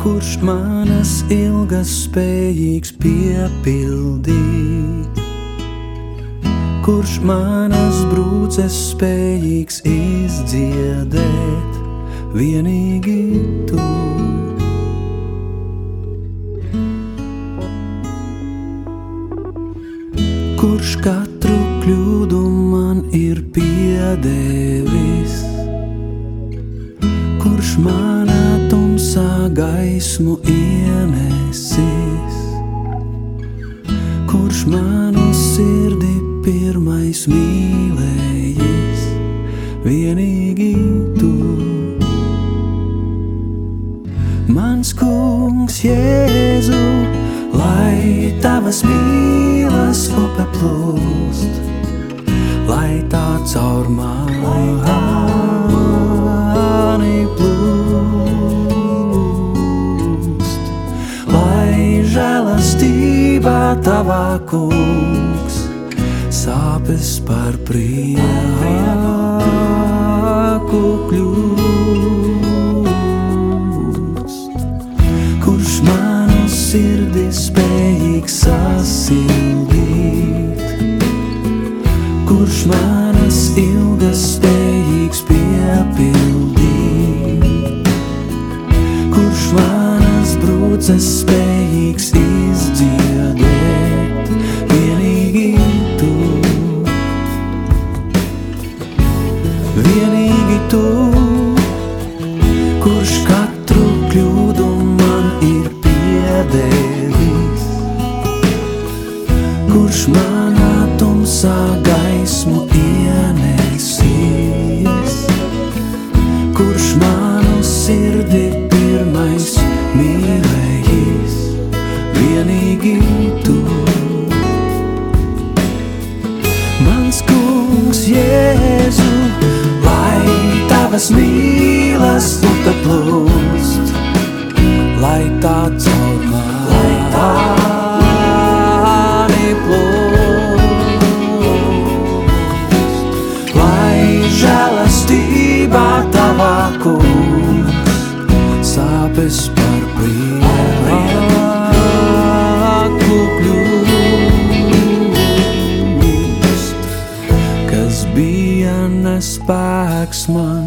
Kurš manas ilgas spējīgs piepildīt? Kurš manas brūces spējīgs izdziedēt? Vienīgi tu. kurš katru kļūdu man ir piedevis, kurš manā tumsā gaismu ienesis, kurš manu sirdi pirmais mīlējis, vienīgi tu. Mans kungs, Jēzu, lai tavas mīlas upe plūst, lai tā caur mani plūst, lai žēlastībā tavā kungs sāpes par prieku kļūst, kurš manu sirdi spējīgs sasildīt, kurš manas ilgas spējīgs piepildīt, kurš manas brūces spējīgs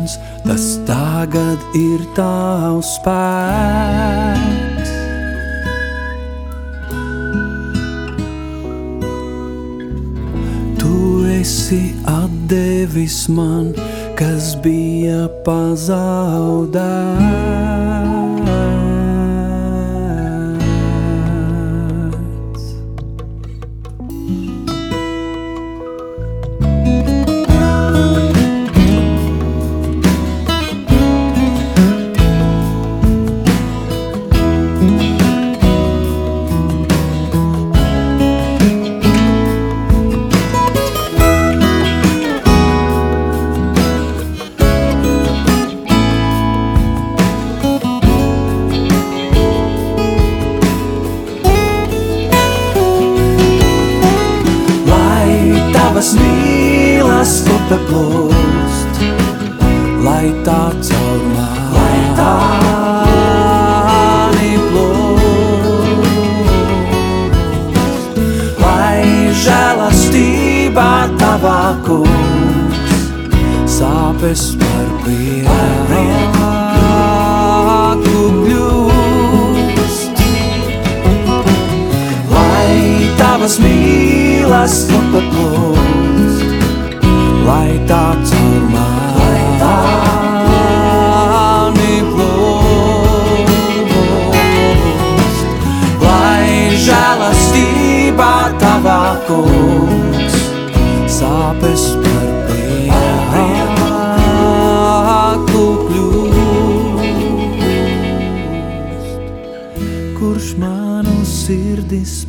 mans, tas tagad ir tavs spēks. Tu esi atdevis man, kas bija pazaudēts.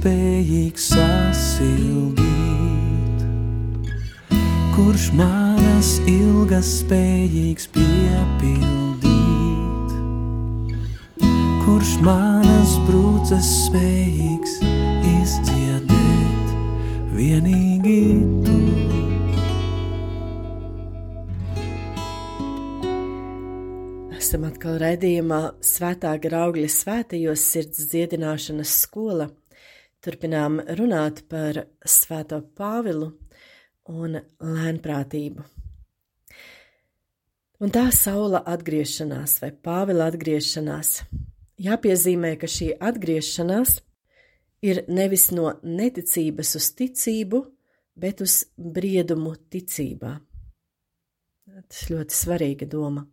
Sirdi spējīgs sasildīt, kurš man manas ilgas spējīgs piepildīt, kurš manas brūces spējīgs izdziedēt, vienīgi tu. Esam atkal raidījumā Svētā graugļa svētajos sirds dziedināšanas skola. Turpinām runāt par Svēto Pāvilu un lēnprātību. Un tā saula atgriešanās vai Pāvila atgriešanās. Jāpiezīmē, ka šī atgriešanās ir nevis no neticības uz ticību, bet uz briedumu ticībā. Tas ļoti svarīga doma.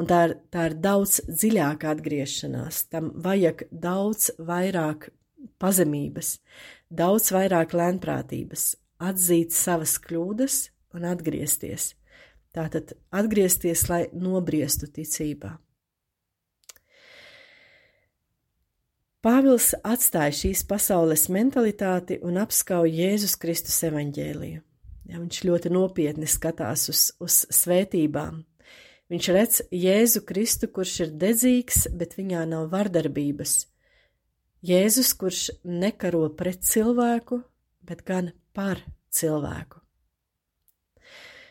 Un tā ir, tā ir daudz dziļāka atgriešanās. Tam vajag daudz vairāk pazemības, daudz vairāk lēnprātības, atzīt savas kļūdas un atgriezties. Tātad atgriezties, lai nobriestu ticībā. Pāvils atstāja šīs pasaules mentalitāti un apskauja Jēzus Kristus evaņģēliju. Ja, viņš ļoti nopietni skatās uz, uz svētībām, Viņš redz Jēzu Kristu, kurš ir dedzīgs, bet viņā nav vardarbības. Jēzus, kurš nekaro pret cilvēku, bet gan par cilvēku.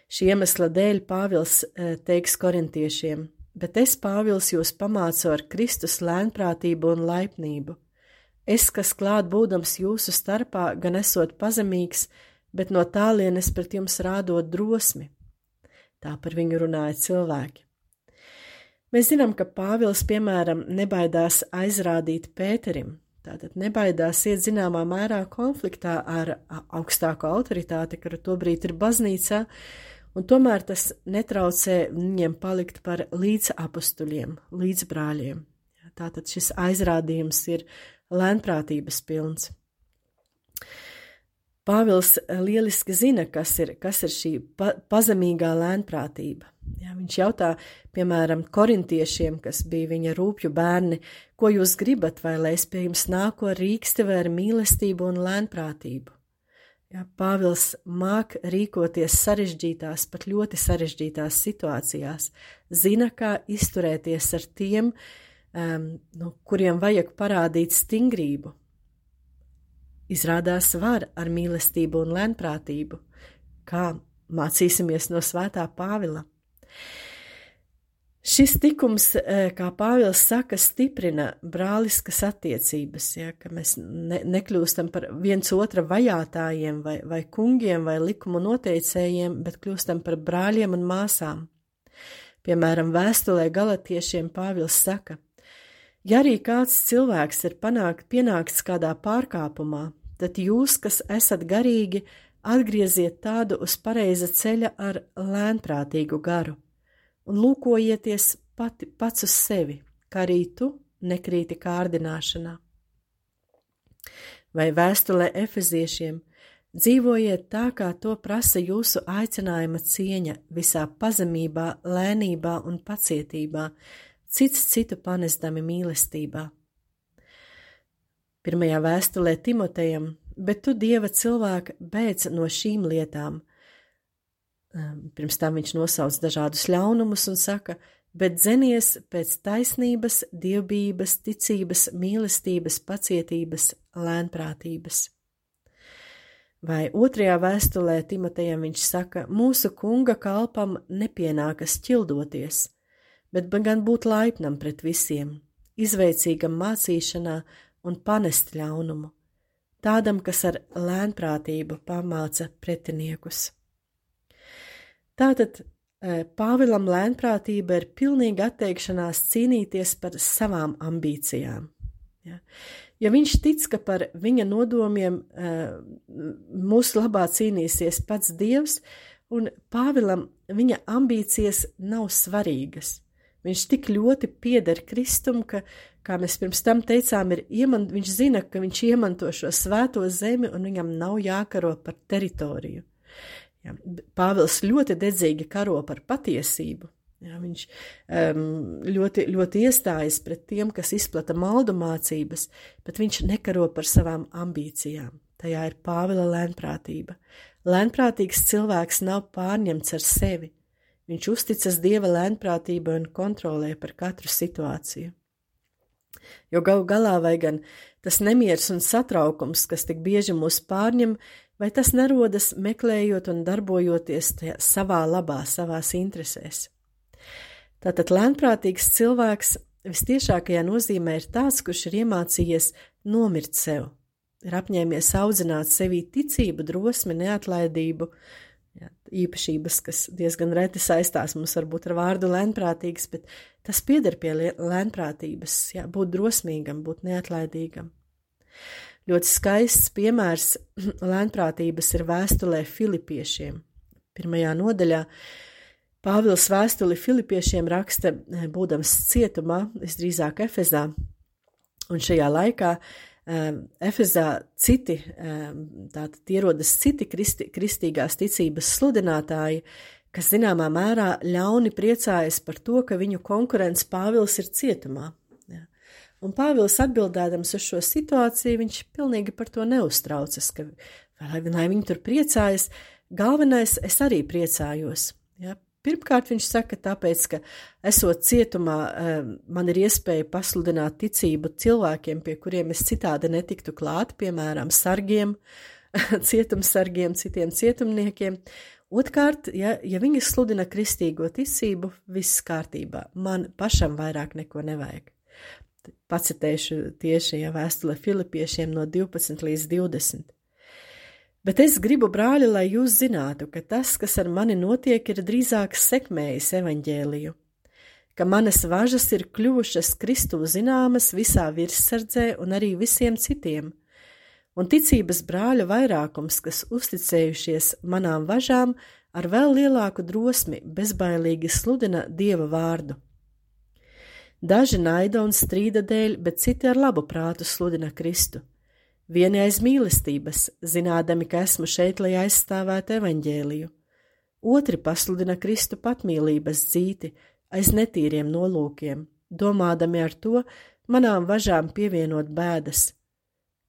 Šī iemesla dēļ Pāvils eh, teiks korintiešiem, bet es, Pāvils, jūs pamācu ar Kristus lēnprātību un laipnību. Es, kas klāt būdams jūsu starpā, gan esot pazemīgs, bet no tālienes pret jums rādot drosmi. Tā par viņu runāja cilvēki. Mēs zinām, ka Pāvils, piemēram, nebaidās aizrādīt Pēterim, tātad nebaidās iet zināmā mērā konfliktā ar augstāko autoritāti, kura tobrīd ir baznīcā, un tomēr tas netraucē viņiem palikt par līdzapustuļiem, līdzbrāļiem. Tātad šis aizrādījums ir lēnprātības pilns. Pāvils eh, lieliski zina, kas ir, kas ir šī pa, pazemīgā lēnprātība. Jā, viņš jautā, piemēram, korintiešiem, kas bija viņa rūpju bērni, ko jūs gribat, vai lai es pie jums nāku ar rīksti vai ar mīlestību un lēnprātību. Jā, Pāvils māk rīkoties sarežģītās, pat ļoti sarežģītās situācijās, zina, kā izturēties ar tiem, um, nu, kuriem vajag parādīt stingrību, izrādās var ar mīlestību un lēnprātību, kā mācīsimies no svētā Pāvila. Šis tikums, e, kā Pāvils saka, stiprina brāliskas attiecības, ja, ka mēs ne, nekļūstam par viens otra vajātājiem vai, vai kungiem vai likumu noteicējiem, bet kļūstam par brāļiem un māsām. Piemēram, vēstulē galatiešiem Pāvils saka, ja arī kāds cilvēks ir panākt, pienākts kādā pārkāpumā, tad jūs, kas esat garīgi, atgrieziet tādu uz pareiza ceļa ar lēnprātīgu garu, un lūkojieties pati, pats uz sevi, kā arī tu nekrīti kārdināšanā. Vai vēstulē efeziešiem dzīvojiet tā, kā to prasa jūsu aicinājuma cieņa visā pazemībā, lēnībā un pacietībā, cits citu panesdami mīlestībā Pirmajā vēstulē Timotejam, bet tu dieva cilvēka beidz no šīm lietām. Ehm, pirms tam viņš nosauc dažādus ļaunumus un saka, bet dzenies pēc taisnības, dievbijības, ticības, mīlestības, pacietības, lēnprātības. Vai otrajā vēstulē Timotejam viņš saka, mūsu kunga kalpam nepienākas ķildoties, bet gan būt laipnam pret visiem, izveicīgam mācīšanā un panest ļaunumu, tādam, kas ar lēnprātību pamāca pretiniekus. Tātad e, Pāvilam lēnprātība ir pilnīga atteikšanās cīnīties par savām ambīcijām. Ja? ja viņš tic, ka par viņa nodomiem e, mūsu labā cīnīsies pats Dievs, un Pāvilam viņa ambīcijas nav svarīgas. Viņš tik ļoti pieder Kristum, ka kā mēs pirms tam teicām, iemant, viņš zina, ka viņš iemanto šo svēto zemi un viņam nav jākaro par teritoriju. Jā, Pāvils ļoti dedzīgi karo par patiesību. Jā, viņš um, ļoti, ļoti iestājas pret tiem, kas izplata maldu mācības, bet viņš nekaro par savām ambīcijām. Tajā ir Pāvila lēnprātība. Lēnprātīgs cilvēks nav pārņemts ar sevi. Viņš uzticas dieva lēnprātībai un kontrolē par katru situāciju. Jo galu galā vai gan tas nemieris un satraukums, kas tik bieži mūs pārņem, vai tas nerodas meklējot un darbojoties savā labā, savās interesēs. Tātad lēnprātīgs cilvēks vistiešākajā nozīmē ir tāds, kurš ir iemācījies nomirt sev, ir apņēmies audzināt sevī ticību, drosmi, neatlaidību, jā, īpašības, kas diezgan reti saistās mums varbūt ar vārdu lēnprātīgs, bet tas pieder pie lēnprātības, jā, būt drosmīgam, būt neatlaidīgam. Ļoti skaists piemērs (clears throat) lēnprātības ir vēstulē Filipiešiem. Pirmajā nodaļā Pāvils vēstuli Filipiešiem raksta, būdams cietumā, visdrīzāk Efezā, un šajā laikā Efezā citi, tātad ierodas citi kristi, kristīgās ticības sludinātāji, kas zināmā mērā ļauni priecājas par to, ka viņu konkurents Pāvils ir cietumā. Ja. Un Pāvils atbildēdams uz šo situāciju, viņš pilnīgi par to neuztraucas, ka, lai, lai viņi tur priecājas, galvenais es arī priecājos. Pirmkārt, viņš saka, tāpēc, ka esot cietumā, eh, man ir iespēja pasludināt ticību cilvēkiem, pie kuriem es citādi netiktu klāt, piemēram, sargiem, (laughs) cietumsargiem, citiem cietumniekiem. Otkārt, ja, ja viņi sludina kristīgo ticību, viss kārtībā, man pašam vairāk neko nevajag. Pacitēšu tieši ja vēstule Filipiešiem no 12 līdz 20. Bet es gribu, brāļi, lai jūs zinātu, ka tas, kas ar mani notiek, ir drīzāk sekmējis evaņģēliju, ka manas važas ir kļuvušas Kristu zināmas visā virssardzē un arī visiem citiem, un ticības brāļu vairākums, kas uzticējušies manām važām, ar vēl lielāku drosmi bezbailīgi sludina Dieva vārdu. Daži naida un strīda dēļ, bet citi ar labu prātu sludina Kristu vieni aiz mīlestības, zinādami, ka esmu šeit, lai aizstāvētu evaņģēliju. Otri pasludina Kristu patmīlības dzīti aiz netīriem nolūkiem, domādami ar to manām važām pievienot bēdas.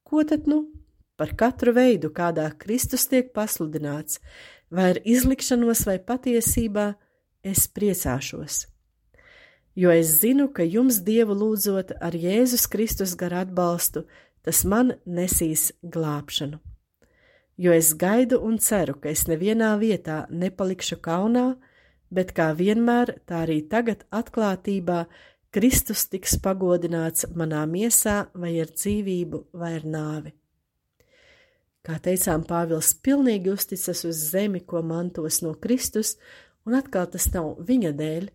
Ko tad nu? Par katru veidu, kādā Kristus tiek pasludināts, vai ar izlikšanos vai patiesībā, es priecāšos. Jo es zinu, ka jums Dievu lūdzot ar Jēzus Kristus gar atbalstu, tas man nesīs glābšanu. Jo es gaidu un ceru, ka es nevienā vietā nepalikšu kaunā, bet kā vienmēr, tā arī tagad atklātībā Kristus tiks pagodināts manā miesā vai ar dzīvību vai ar nāvi. Kā teicām, Pāvils pilnīgi uzticas uz zemi, ko mantos no Kristus, un atkal tas nav viņa dēļ,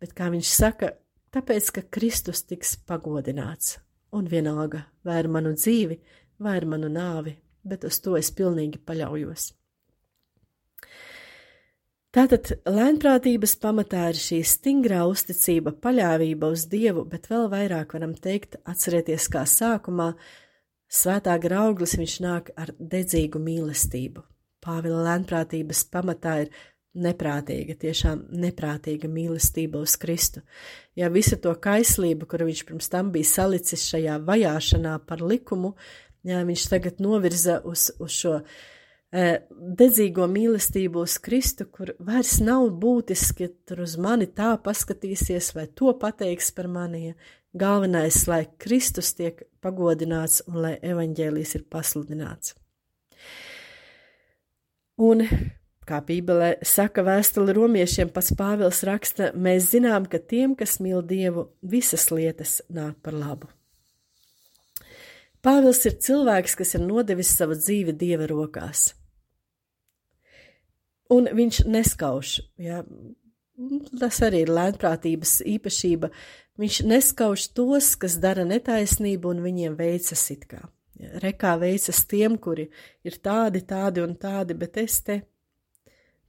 bet, kā viņš saka, tāpēc, ka Kristus tiks pagodināts un vienalga, vai ar manu dzīvi, vai ar manu nāvi, bet uz to es pilnīgi paļaujos. Tātad lēnprātības pamatā ir šī stingrā uzticība, paļāvība uz Dievu, bet vēl vairāk varam teikt, atcerieties, kā sākumā svētā grauglis viņš nāk ar dedzīgu mīlestību. Pāvila lēnprātības pamatā ir neprātīga, tiešām neprātīga mīlestība uz Kristu. Ja visu to kaislību, kuru viņš pirms tam bija salicis šajā vajāšanā par likumu, ja viņš tagad novirza uz, uz šo e, dedzīgo mīlestību uz Kristu, kur vairs nav būtiski tur uz mani tā paskatīsies vai to pateiks par mani. Ja. Galvenais, lai Kristus tiek pagodināts un lai evaņģēlijs ir pasludināts. Un Kā Bībele saka vēstuli romiešiem, pats Pāvils raksta, mēs zinām, ka tiem, kas mīl Dievu, visas lietas nāk par labu. Pāvils ir cilvēks, kas ir nodevis savu dzīvi Dieva rokās. Un viņš neskauž, ja, tas arī ir lēnprātības īpašība, viņš neskauž tos, kas dara netaisnību un viņiem veicas it kā. Ja, rekā veicas tiem, kuri ir tādi, tādi un tādi, bet es te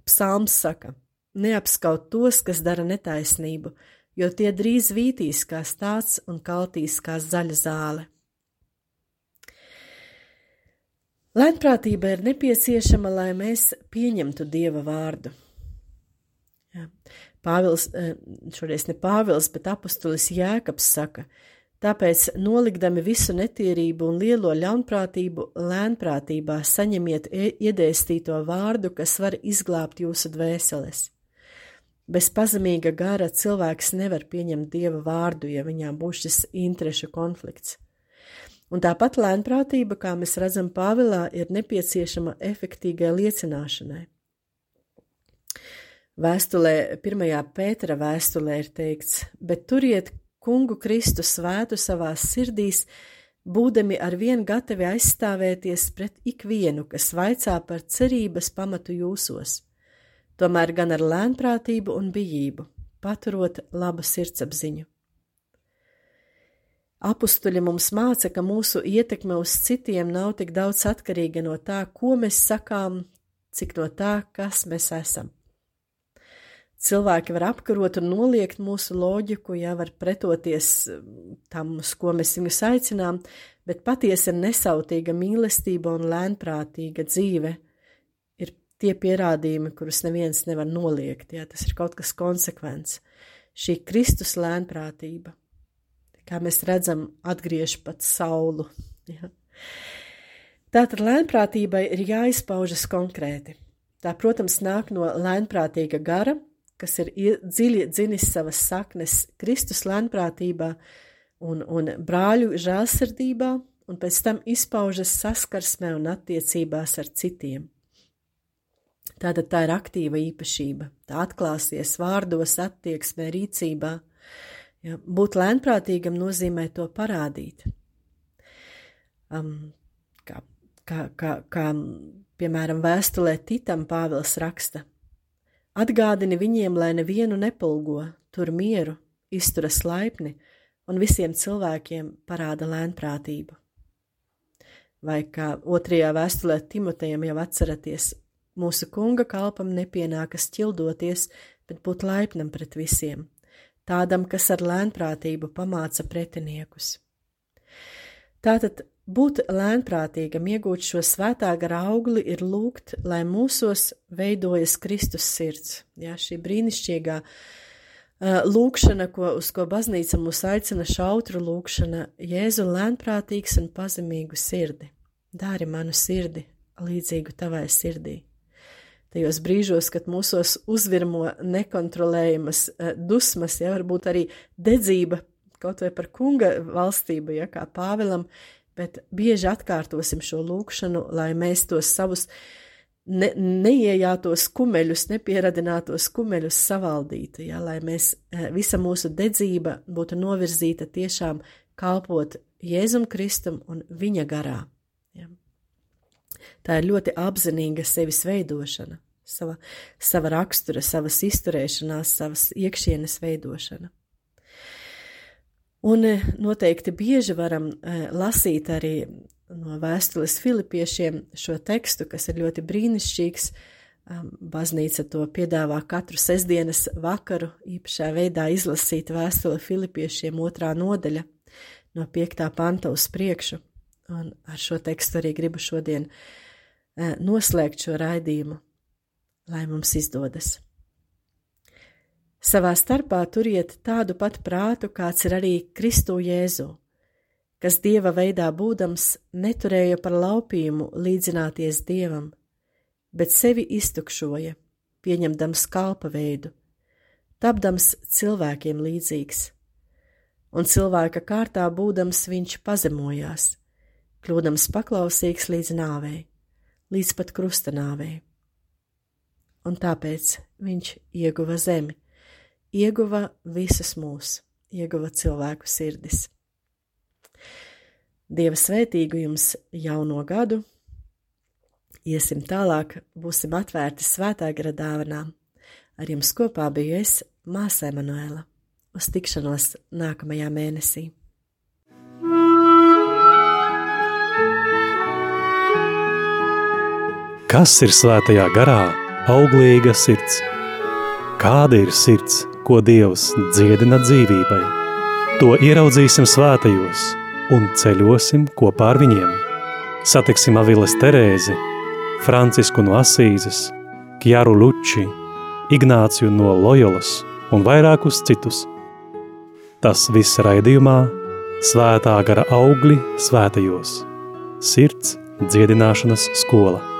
Psalms saka: Neapskaut tos, kas dara netaisnību, jo tie drīz vītīs kā stāsts un kaltīs kā zaļa zāle. Lēnprātība ir nepieciešama, lai mēs pieņemtu Dieva vārdu. Jā. Pāvils, eh, šoreiz ne Pāvils, bet apustulis Jēkabs saka, Tāpēc, nolikdami visu netīrību un lielo ļaunprātību, lēnprātībā saņemiet iedēstīto vārdu, kas var izglābt jūsu dvēseles. Bez pazemīga gara cilvēks nevar pieņemt dieva vārdu, ja viņām būs šis interešu konflikts. Un tāpat lēnprātība, kā mēs redzam Pāvilā, ir nepieciešama efektīgai liecināšanai. Vēstulē, pirmajā Pētera vēstulē ir teikts, bet turiet kungu Kristu svētu savās sirdīs, būdami ar vien gatavi aizstāvēties pret ikvienu, kas vaicā par cerības pamatu jūsos, tomēr gan ar lēnprātību un bijību, paturot labu sirdsapziņu. Apustuļi mums māca, ka mūsu ietekme uz citiem nav tik daudz atkarīga no tā, ko mēs sakām, cik no tā, kas mēs esam. Cilvēki var apkarot un noliegt mūsu loģiku, ja var pretoties um, tam, uz ko mēs viņus aicinām, bet patiesi ir nesautīga mīlestība un lēnprātīga dzīve ir tie pierādījumi, kurus neviens nevar noliegt. Ja? Tas ir kaut kas konsekvents. Šī Kristus lēnprātība, kā mēs redzam, atgriež pat saulu. Ja? Tātad lēnprātībai ir jāizpaužas konkrēti. Tā, protams, nāk no lēnprātīga gara, kas ir dziļi dzinis savas saknes Kristus lēnprātībā un, un brāļu žēlsirdībā, un pēc tam izpaužas saskarsmē un attiecībās ar citiem. Tātad tā ir aktīva īpašība, tā atklāsies vārdos, attieksmē, rīcībā. Ja, būt lēnprātīgam nozīmē to parādīt. Um, kā, kā, kā, kā, piemēram, vēstulē Titam Pāvils raksta – Atgādini viņiem, lai nevienu nepulgo, tur mieru, izturas laipni un visiem cilvēkiem parāda lēnprātību. Vai kā otrajā vēstulē Timotejam jau atceraties, mūsu kunga kalpam nepienākas ķildoties, bet būt laipnam pret visiem, tādam, kas ar lēnprātību pamāca pretiniekus. Tātad Būt lēnprātīgam, iegūt šo svētā gara augli, ir lūgt, lai mūsos veidojas Kristus sirds. Jā, šī brīnišķīgā uh, lūkšana, ko, uz ko baznīca mūs aicina šautru lūkšana, Jēzu lēnprātīgs un pazemīgu sirdi. Dari manu sirdi līdzīgu tavai sirdī. Tajos brīžos, kad mūsos uzvirmo nekontrolējamas uh, dusmas, ja varbūt arī dedzība kaut vai par kunga valstību, ja kā Pāvilam, bet bieži atkārtosim šo lūkšanu, lai mēs tos savus ne, neiejātos kumeļus, nepieradinātos kumeļus savaldītu, ja, lai mēs e, visa mūsu dedzība būtu novirzīta tiešām kalpot Jēzum Kristum un viņa garā. Ja. Tā ir ļoti apzinīga sevis veidošana, sava, sava rakstura, savas izturēšanās, savas iekšienes veidošana. Un eh, noteikti bieži varam eh, lasīt arī no vēstules Filipiešiem šo tekstu, kas ir ļoti brīnišķīgs. Baznīca to piedāvā katru sestdienas vakaru, īpašā veidā izlasīt vēstuli Filipiešiem otrā nodaļa no piektā panta uz priekšu. Un ar šo tekstu arī gribu šodien eh, noslēgt šo raidījumu, lai mums izdodas. Savā starpā turiet tādu pat prātu, kāds ir arī Kristu Jēzu, kas dieva veidā būdams neturēja par laupījumu līdzināties dievam, bet sevi iztukšoja, pieņemdams kalpa veidu, tapdams cilvēkiem līdzīgs, un cilvēka kārtā būdams viņš pazemojās, kļūdams paklausīgs līdz nāvei, līdz pat krusta nāvei. Un tāpēc viņš ieguva zemi ieguva visas mūs, ieguva cilvēku sirdis. Dieva svētīgu jums jauno gadu! Iesim tālāk, būsim atvērti svētā gara dāvanām. Ar jums kopā biju es, māsa Emanuēla. Uz tikšanos nākamajā mēnesī! Kas ir svētajā garā? Auglīga sirds. Kāda ir sirds? Ko Dievs dziedina dzīvībai. To ieraudzīsim svētajos un ceļosim kopā ar viņiem. Satiksim Aviles Terēzi, Francisku no Asīzes, Kjaru Luči, Ignāciju no Lojolas un vairākus citus. Tas viss raidījumā svētā gara augli svētajos, sirds dziedināšanas skola.